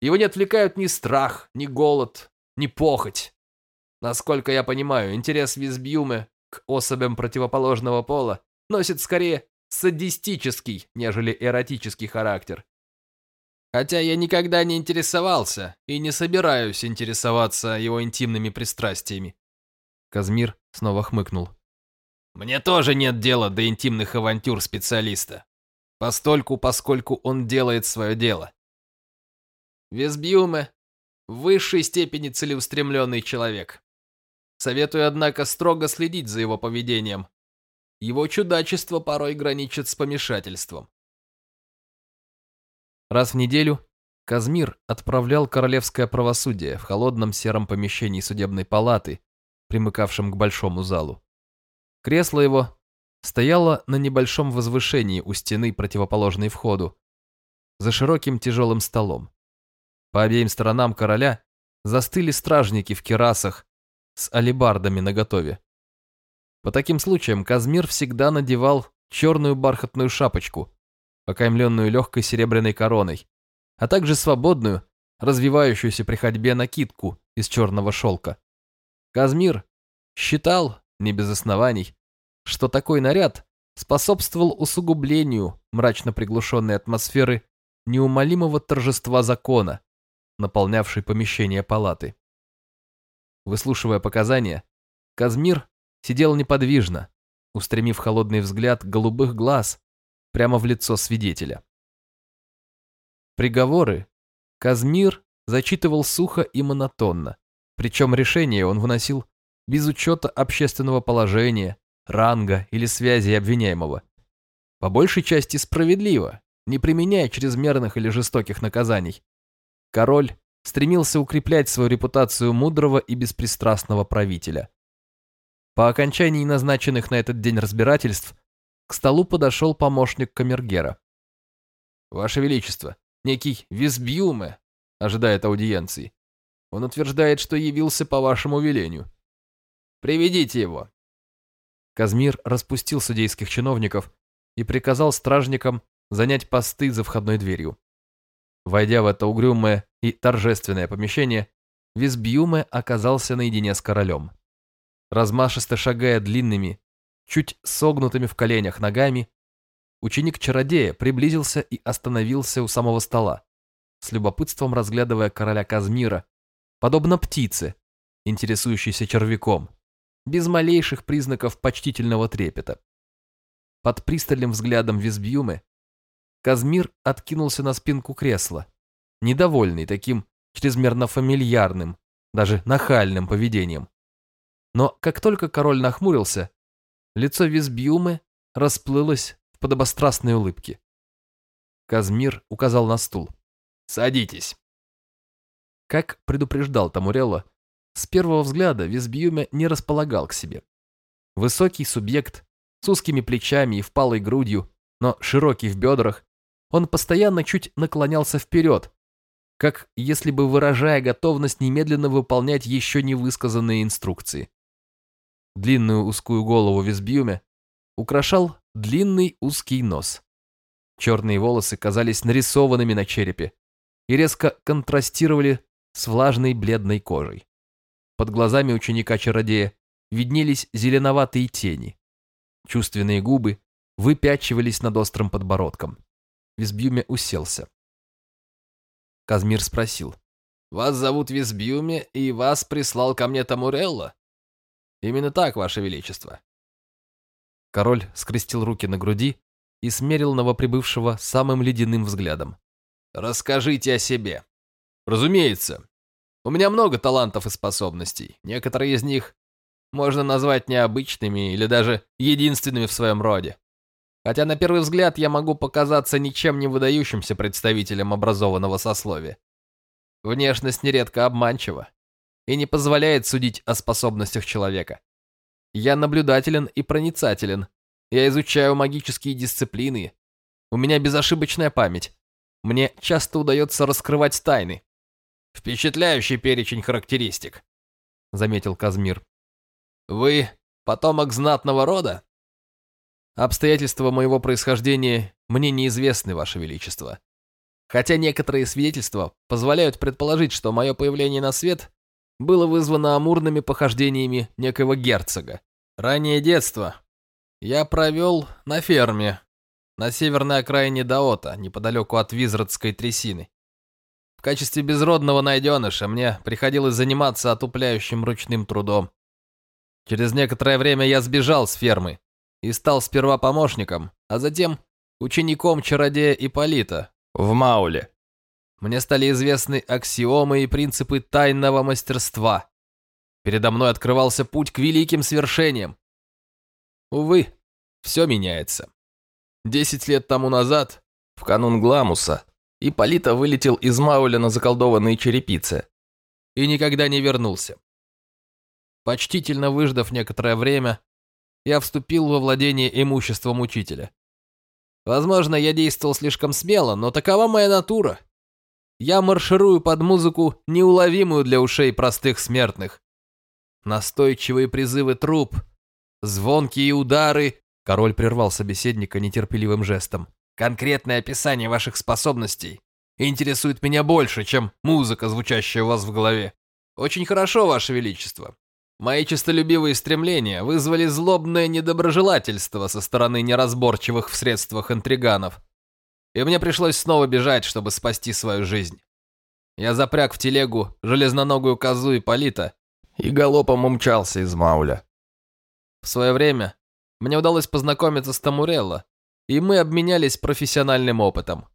Его не отвлекают ни страх, ни голод, ни похоть. Насколько я понимаю, интерес Визбьюме к особям противоположного пола носит скорее садистический, нежели эротический характер. Хотя я никогда не интересовался и не собираюсь интересоваться его интимными пристрастиями. Казмир снова хмыкнул. Мне тоже нет дела до интимных авантюр специалиста. Постольку, поскольку он делает свое дело. Весбьюме в высшей степени целеустремленный человек. Советую, однако, строго следить за его поведением. Его чудачество порой граничит с помешательством. Раз в неделю Казмир отправлял королевское правосудие в холодном сером помещении судебной палаты, примыкавшем к большому залу. Кресло его стояло на небольшом возвышении у стены, противоположной входу, за широким тяжелым столом. По обеим сторонам короля застыли стражники в керасах с алебардами наготове. По таким случаям Казмир всегда надевал черную бархатную шапочку, окаймленную легкой серебряной короной, а также свободную, развивающуюся при ходьбе накидку из черного шелка. Казмир считал, не без оснований, что такой наряд способствовал усугублению мрачно приглушенной атмосферы неумолимого торжества закона, наполнявшей помещение палаты. Выслушивая показания, Казмир сидел неподвижно, устремив холодный взгляд голубых глаз прямо в лицо свидетеля. Приговоры Казмир зачитывал сухо и монотонно, причем решение он выносил без учета общественного положения, ранга или связи обвиняемого. По большей части справедливо, не применяя чрезмерных или жестоких наказаний. Король стремился укреплять свою репутацию мудрого и беспристрастного правителя. По окончании назначенных на этот день разбирательств к столу подошел помощник камергера. «Ваше Величество, некий Визбьюме ожидает аудиенции. Он утверждает, что явился по вашему велению. Приведите его». Казмир распустил судейских чиновников и приказал стражникам занять посты за входной дверью. Войдя в это угрюмое и торжественное помещение, Визбьюме оказался наедине с королем. Размашисто шагая длинными, чуть согнутыми в коленях ногами, ученик-чародея приблизился и остановился у самого стола, с любопытством разглядывая короля Казмира, подобно птице, интересующейся червяком, без малейших признаков почтительного трепета. Под пристальным взглядом Визбьюме Казмир откинулся на спинку кресла, недовольный таким чрезмерно фамильярным, даже нахальным поведением. Но как только король нахмурился, лицо Визбьюмы расплылось в подобострастной улыбке. Казмир указал на стул. «Садитесь». Как предупреждал Тамурелло, с первого взгляда Визбьюме не располагал к себе. Высокий субъект с узкими плечами и впалой грудью, но широкий в бедрах, он постоянно чуть наклонялся вперед, как если бы выражая готовность немедленно выполнять еще не высказанные инструкции. Длинную узкую голову Визбьюме украшал длинный узкий нос. Черные волосы казались нарисованными на черепе и резко контрастировали с влажной бледной кожей. Под глазами ученика-чародея виднелись зеленоватые тени. Чувственные губы выпячивались над острым подбородком. Визбьюме уселся. Казмир спросил. «Вас зовут Визбьюме, и вас прислал ко мне Тамурелло?» «Именно так, Ваше Величество». Король скрестил руки на груди и смерил новоприбывшего самым ледяным взглядом. «Расскажите о себе». «Разумеется. У меня много талантов и способностей. Некоторые из них можно назвать необычными или даже единственными в своем роде. Хотя на первый взгляд я могу показаться ничем не выдающимся представителем образованного сословия. Внешность нередко обманчива и не позволяет судить о способностях человека. Я наблюдателен и проницателен. Я изучаю магические дисциплины. У меня безошибочная память. Мне часто удается раскрывать тайны. Впечатляющий перечень характеристик, заметил Казмир. Вы потомок знатного рода? Обстоятельства моего происхождения мне неизвестны, Ваше Величество. Хотя некоторые свидетельства позволяют предположить, что мое появление на свет было вызвано амурными похождениями некоего герцога. Раннее детство я провел на ферме, на северной окраине Даота, неподалеку от Визрадской трясины. В качестве безродного найденыша мне приходилось заниматься отупляющим ручным трудом. Через некоторое время я сбежал с фермы и стал сперва помощником, а затем учеником чародея Ипполита в Мауле. Мне стали известны аксиомы и принципы тайного мастерства. Передо мной открывался путь к великим свершениям. Увы, все меняется. Десять лет тому назад, в канун Гламуса, Ипполита вылетел из Мауля на заколдованные черепицы и никогда не вернулся. Почтительно выждав некоторое время, я вступил во владение имуществом учителя. Возможно, я действовал слишком смело, но такова моя натура. Я марширую под музыку, неуловимую для ушей простых смертных. Настойчивые призывы труп, звонкие удары. Король прервал собеседника нетерпеливым жестом. Конкретное описание ваших способностей интересует меня больше, чем музыка, звучащая у вас в голове. Очень хорошо, ваше величество. Мои честолюбивые стремления вызвали злобное недоброжелательство со стороны неразборчивых в средствах интриганов. И мне пришлось снова бежать, чтобы спасти свою жизнь. Я запряг в телегу железноногую козу и полита и галопом умчался из Мауля. В свое время мне удалось познакомиться с Тамурелло, и мы обменялись профессиональным опытом.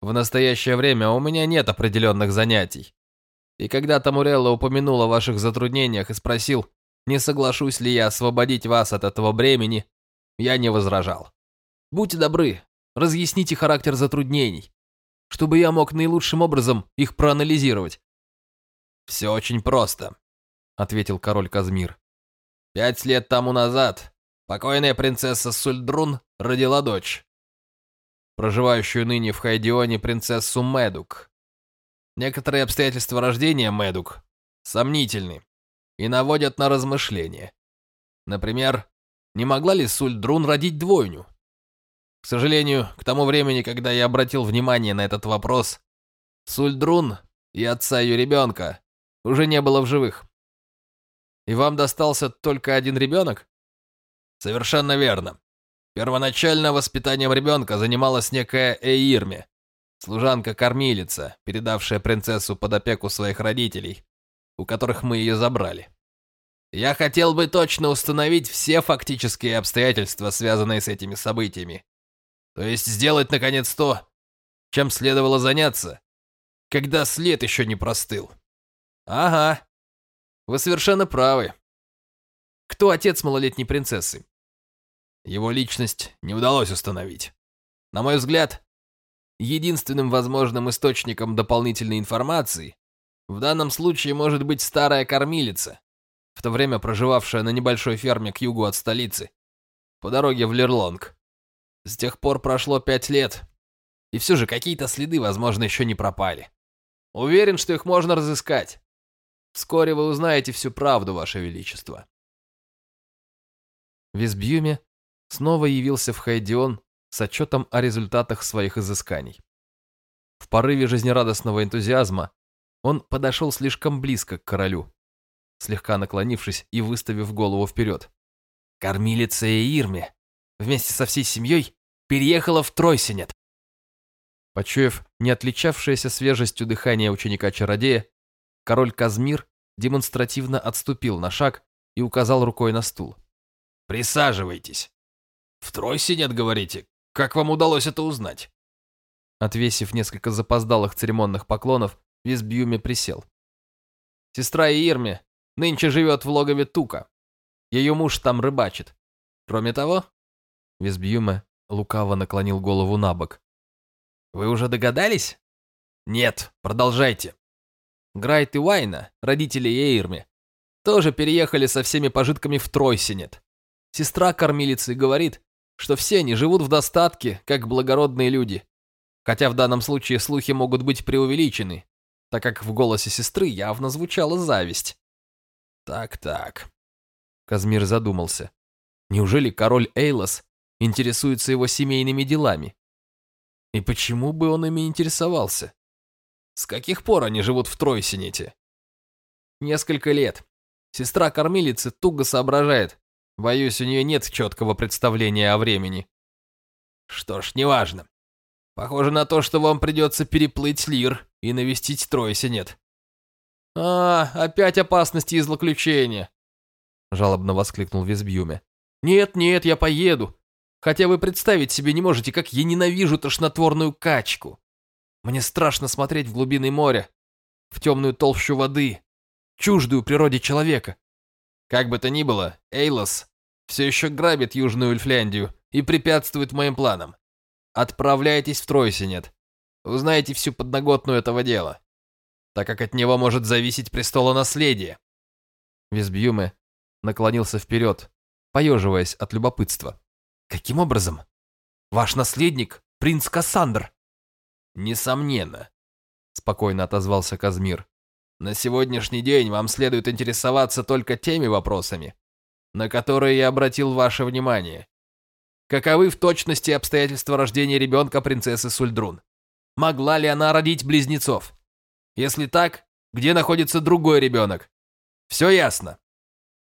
В настоящее время у меня нет определенных занятий, и когда Тамурелло упомянул о ваших затруднениях и спросил, не соглашусь ли я освободить вас от этого бремени, я не возражал. Будьте добры, разъясните характер затруднений, чтобы я мог наилучшим образом их проанализировать. «Все очень просто», — ответил король Казмир. «Пять лет тому назад покойная принцесса Сульдрун родила дочь, проживающую ныне в Хайдионе принцессу Медук. Некоторые обстоятельства рождения Медук сомнительны и наводят на размышления. Например, не могла ли Сульдрун родить двойню? К сожалению, к тому времени, когда я обратил внимание на этот вопрос, Сульдрун и отца ее ребенка уже не было в живых. И вам достался только один ребенок? Совершенно верно. Первоначально воспитанием ребенка занималась некая Эйрме, служанка-кормилица, передавшая принцессу под опеку своих родителей, у которых мы ее забрали. Я хотел бы точно установить все фактические обстоятельства, связанные с этими событиями. То есть сделать, наконец, то, чем следовало заняться, когда след еще не простыл. Ага, вы совершенно правы. Кто отец малолетней принцессы? Его личность не удалось установить. На мой взгляд, единственным возможным источником дополнительной информации в данном случае может быть старая кормилица, в то время проживавшая на небольшой ферме к югу от столицы, по дороге в Лерлонг. С тех пор прошло пять лет, и все же какие-то следы, возможно, еще не пропали. Уверен, что их можно разыскать. Вскоре вы узнаете всю правду, Ваше Величество. Визбьюме снова явился в Хайдион с отчетом о результатах своих изысканий. В порыве жизнерадостного энтузиазма он подошел слишком близко к королю, слегка наклонившись и выставив голову вперед. «Кормилица Ирме вместе со всей семьей переехала в Тройсенет». Почуяв не отличавшееся свежестью дыхания ученика-чародея, король Казмир демонстративно отступил на шаг и указал рукой на стул. «Присаживайтесь. В Тройсенет, говорите? Как вам удалось это узнать?» Отвесив несколько запоздалых церемонных поклонов, Визбьюми присел. «Сестра Ирми нынче живет в логове Тука. Ее муж там рыбачит. Кроме того...» Визбьюме лукаво наклонил голову на бок. «Вы уже догадались?» «Нет, продолжайте». Грайт и Уайна, родители Эйрми, тоже переехали со всеми пожитками в Тройсинет. Сестра кормилицы говорит, что все они живут в достатке, как благородные люди. Хотя в данном случае слухи могут быть преувеличены, так как в голосе сестры явно звучала зависть. Так-так. Казмир задумался. Неужели король Эйлос интересуется его семейными делами? И почему бы он ими интересовался? С каких пор они живут в Тройсинете? Несколько лет. Сестра кормилицы туго соображает. Боюсь, у нее нет четкого представления о времени. Что ж, неважно. Похоже на то, что вам придется переплыть Лир и навестить Тройсинет. А, опять опасности и злоключения. Жалобно воскликнул Визбьюме. Нет, нет, я поеду. Хотя вы представить себе не можете, как я ненавижу тошнотворную качку. Мне страшно смотреть в глубины моря, в темную толщу воды, чуждую природе человека. Как бы то ни было, Эйлос все еще грабит Южную Эльфляндию и препятствует моим планам. Отправляйтесь в Тройсинет. Узнаете всю подноготную этого дела, так как от него может зависеть престолонаследие. Визбьюме наклонился вперед, поеживаясь от любопытства. Каким образом? Ваш наследник — принц Кассандр. «Несомненно», — спокойно отозвался Казмир. «На сегодняшний день вам следует интересоваться только теми вопросами, на которые я обратил ваше внимание. Каковы в точности обстоятельства рождения ребенка принцессы Сульдрун? Могла ли она родить близнецов? Если так, где находится другой ребенок? Все ясно.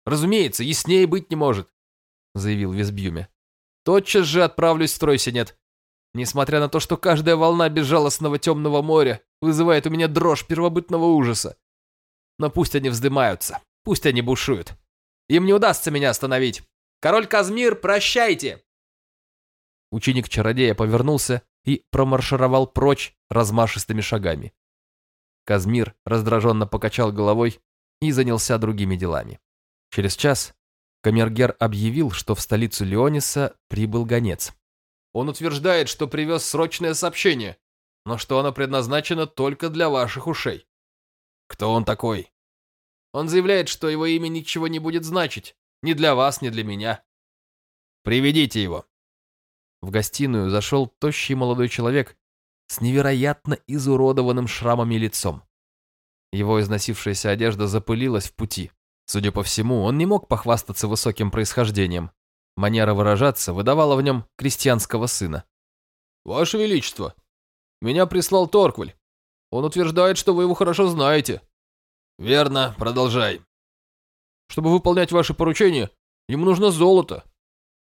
Разумеется, яснее быть не может», — заявил Визбьюме. «Тотчас же отправлюсь в Тройсинет. Несмотря на то, что каждая волна безжалостного темного моря вызывает у меня дрожь первобытного ужаса. Но пусть они вздымаются, пусть они бушуют. Им не удастся меня остановить. Король Казмир, прощайте!» Ученик-чародея повернулся и промаршировал прочь размашистыми шагами. Казмир раздраженно покачал головой и занялся другими делами. Через час Камергер объявил, что в столицу Леониса прибыл гонец. Он утверждает, что привез срочное сообщение, но что оно предназначено только для ваших ушей. Кто он такой? Он заявляет, что его имя ничего не будет значить. Ни для вас, ни для меня. Приведите его. В гостиную зашел тощий молодой человек с невероятно изуродованным шрамами лицом. Его износившаяся одежда запылилась в пути. Судя по всему, он не мог похвастаться высоким происхождением. Манера выражаться выдавала в нем крестьянского сына. «Ваше Величество, меня прислал Торкваль. Он утверждает, что вы его хорошо знаете». «Верно, продолжай». «Чтобы выполнять ваши поручения, ему нужно золото.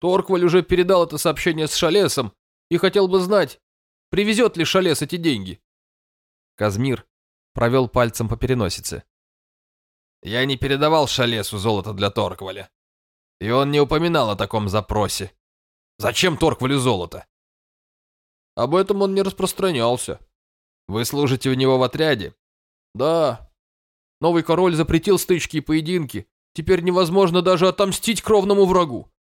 Торкваль уже передал это сообщение с Шалесом и хотел бы знать, привезет ли Шалес эти деньги». Казмир провел пальцем по переносице. «Я не передавал Шалесу золото для Торкваля. И он не упоминал о таком запросе. Зачем Торквалю золото?» «Об этом он не распространялся». «Вы служите у него в отряде?» «Да. Новый король запретил стычки и поединки. Теперь невозможно даже отомстить кровному врагу.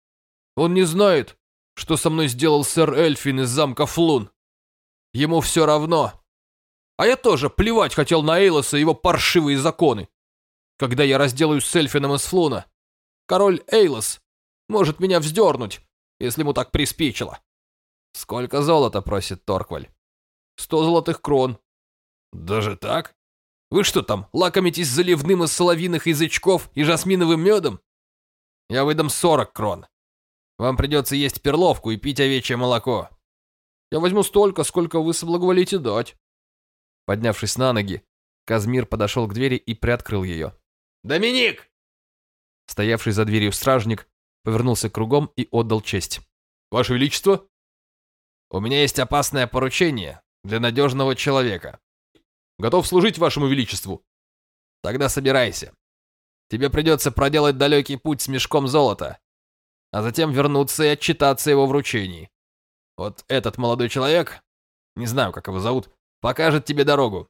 Он не знает, что со мной сделал сэр Эльфин из замка Флун. Ему все равно. А я тоже плевать хотел на Эйлоса и его паршивые законы. Когда я разделаюсь с Эльфином из Флуна, король Эйлос может меня вздернуть, если ему так приспичило. Сколько золота просит Торкваль? Сто золотых крон. Даже так? Вы что там, лакомитесь заливным из соловиных язычков и жасминовым медом? Я выдам сорок крон. Вам придется есть перловку и пить овечье молоко. Я возьму столько, сколько вы соблаговолите дать. Поднявшись на ноги, Казмир подошел к двери и приоткрыл ее. «Доминик!» Стоявший за дверью стражник повернулся кругом и отдал честь. «Ваше Величество!» «У меня есть опасное поручение для надежного человека. Готов служить Вашему Величеству!» «Тогда собирайся. Тебе придется проделать далекий путь с мешком золота, а затем вернуться и отчитаться его вручении. Вот этот молодой человек, не знаю, как его зовут, покажет тебе дорогу.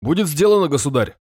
Будет сделано, государь.